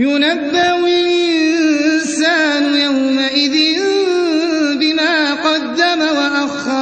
ينبأ الإنسان يومئذ بما قدم وأخر.